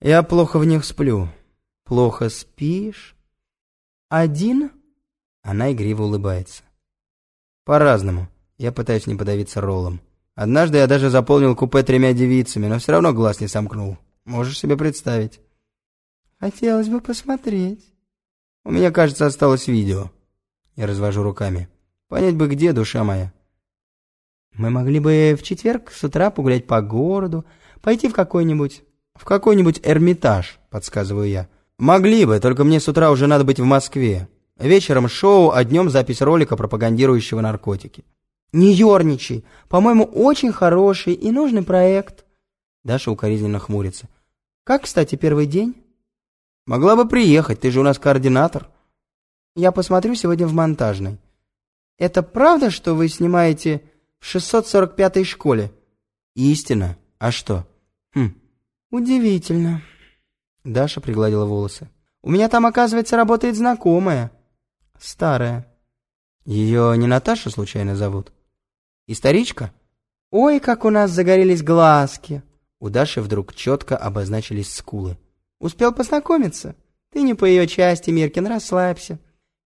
Я плохо в них сплю. Плохо спишь? Один? Она игриво улыбается. По-разному. Я пытаюсь не подавиться роллом. Однажды я даже заполнил купе тремя девицами, но все равно глаз не сомкнул. Можешь себе представить? Хотелось бы посмотреть. У меня, кажется, осталось видео. Я развожу руками. Понять бы, где душа моя. Мы могли бы в четверг с утра погулять по городу, пойти в какой-нибудь... В какой-нибудь Эрмитаж, подсказываю я. Могли бы, только мне с утра уже надо быть в Москве. Вечером шоу, а днем запись ролика, пропагандирующего наркотики. Не ерничай. По-моему, очень хороший и нужный проект. Даша укоризненно хмурится. Как, кстати, первый день? Могла бы приехать, ты же у нас координатор. Я посмотрю сегодня в монтажной. Это правда, что вы снимаете в 645-й школе? Истина. А что? Хм, удивительно. Даша пригладила волосы. У меня там, оказывается, работает знакомая. Старая. Ее не Наташа случайно зовут? Историчка? Ой, как у нас загорелись глазки. У Даши вдруг четко обозначились скулы. Успел познакомиться? Ты не по ее части, Миркин, расслабься.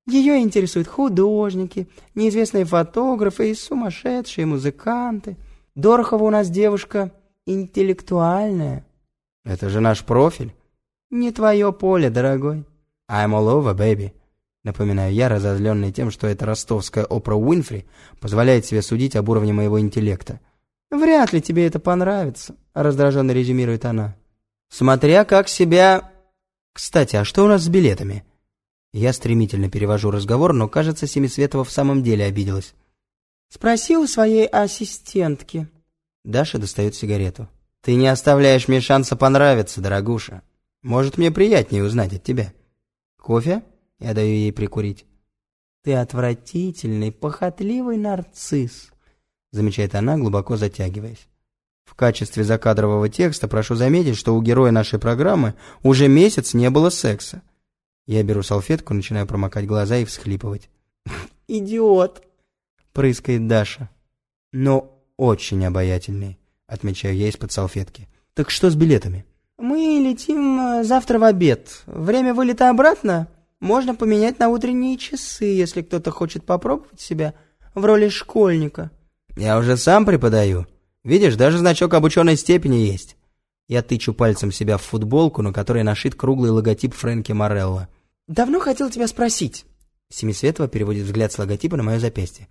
Ее интересуют художники, неизвестные фотографы и сумасшедшие музыканты. Дорохова у нас девушка интеллектуальная. Это же наш профиль. Не твое поле, дорогой. I'm all over, baby. Напоминаю я, разозленный тем, что эта ростовская Опра Уинфри позволяет себе судить об уровне моего интеллекта. «Вряд ли тебе это понравится», — раздраженно резюмирует она. «Смотря как себя...» «Кстати, а что у нас с билетами?» Я стремительно перевожу разговор, но, кажется, Семисветова в самом деле обиделась. «Спроси у своей ассистентки». Даша достает сигарету. «Ты не оставляешь мне шанса понравиться, дорогуша. Может, мне приятнее узнать от тебя. Кофе?» Я даю ей прикурить. «Ты отвратительный, похотливый нарцисс», замечает она, глубоко затягиваясь. В качестве закадрового текста прошу заметить, что у героя нашей программы уже месяц не было секса. Я беру салфетку, начинаю промокать глаза и всхлипывать. «Идиот!» — прыскает Даша. «Но очень обаятельный», — отмечаю я из-под салфетки. «Так что с билетами?» «Мы летим э, завтра в обед. Время вылета обратно можно поменять на утренние часы, если кто-то хочет попробовать себя в роли школьника». «Я уже сам преподаю. Видишь, даже значок об ученой степени есть». Я тычу пальцем себя в футболку, на которой нашит круглый логотип Фрэнки Морелло. «Давно хотел тебя спросить». Семисветова переводит взгляд с логотипа на мое запястье.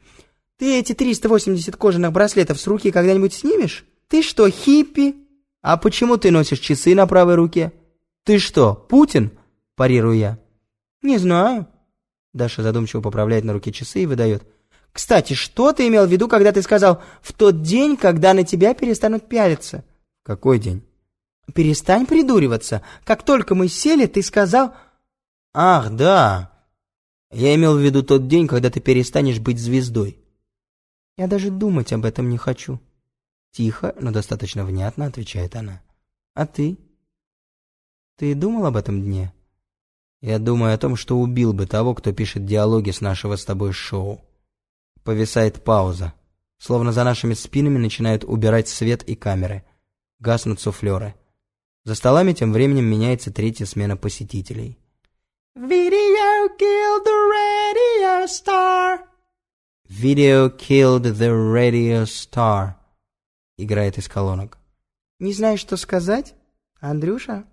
«Ты эти 380 кожаных браслетов с руки когда-нибудь снимешь? Ты что, хиппи? А почему ты носишь часы на правой руке? Ты что, Путин?» Парирую я. «Не знаю». Даша задумчиво поправляет на руке часы и выдает. «Кстати, что ты имел в виду, когда ты сказал «в тот день, когда на тебя перестанут пялиться»?» «Какой день?» «Перестань придуриваться. Как только мы сели, ты сказал...» «Ах, да. Я имел в виду тот день, когда ты перестанешь быть звездой». «Я даже думать об этом не хочу». Тихо, но достаточно внятно отвечает она. «А ты? Ты думал об этом дне?» «Я думаю о том, что убил бы того, кто пишет диалоги с нашего с тобой шоу». Повисает пауза. Словно за нашими спинами начинают убирать свет и камеры. Гаснут суфлеры. За столами тем временем меняется третья смена посетителей. Video killed the radio star. Video killed the radio star. Играет из колонок. Не знаешь, что сказать, Андрюша?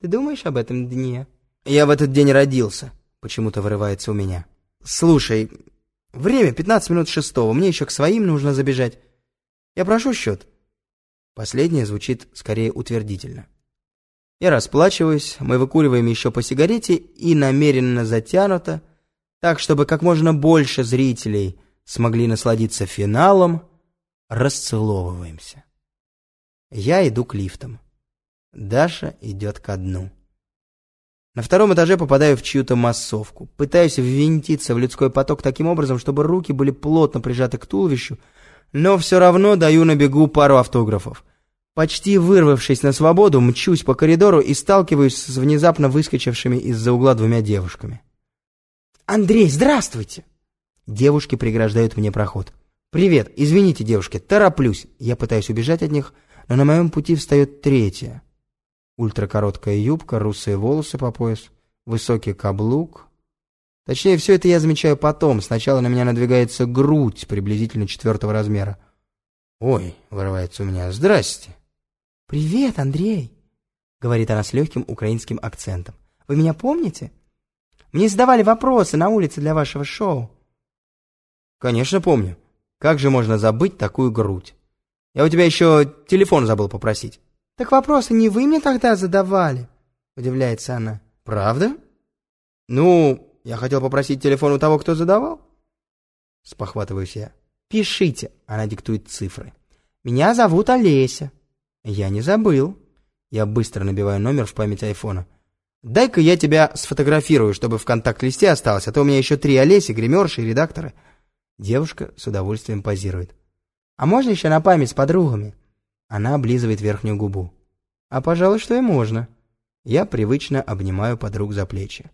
Ты думаешь об этом дне? Я в этот день родился. Почему-то вырывается у меня. Слушай, время 15 минут шестого. Мне еще к своим нужно забежать. Я прошу счет. Последнее звучит скорее утвердительно. Я расплачиваюсь, мы выкуриваем еще по сигарете и намеренно затянуто, так, чтобы как можно больше зрителей смогли насладиться финалом, расцеловываемся. Я иду к лифтам. Даша идет ко дну. На втором этаже попадаю в чью-то массовку. Пытаюсь ввинтиться в людской поток таким образом, чтобы руки были плотно прижаты к туловищу, но все равно даю на бегу пару автографов. Почти вырвавшись на свободу, мчусь по коридору и сталкиваюсь с внезапно выскочившими из-за угла двумя девушками. «Андрей, здравствуйте!» Девушки преграждают мне проход. «Привет, извините, девушки, тороплюсь». Я пытаюсь убежать от них, но на моем пути встает третья. Ультракороткая юбка, русые волосы по пояс, высокий каблук. Точнее, все это я замечаю потом. Сначала на меня надвигается грудь приблизительно четвертого размера. «Ой», — вырывается у меня, — «здрасте». «Привет, Андрей», — говорит она с легким украинским акцентом. «Вы меня помните? Мне задавали вопросы на улице для вашего шоу». «Конечно помню. Как же можно забыть такую грудь? Я у тебя еще телефон забыл попросить». «Так вопросы не вы мне тогда задавали?» — удивляется она. «Правда? Ну, я хотел попросить телефон у того, кто задавал». Спохватываюсь я. «Пишите», — она диктует цифры. «Меня зовут Олеся». «Я не забыл». Я быстро набиваю номер в память айфона. «Дай-ка я тебя сфотографирую, чтобы в контакт-листе осталось, а то у меня еще три Олеси, гримерши и редакторы». Девушка с удовольствием позирует. «А можно еще на память с подругами?» Она облизывает верхнюю губу. «А, пожалуй, что и можно». Я привычно обнимаю подруг за плечи.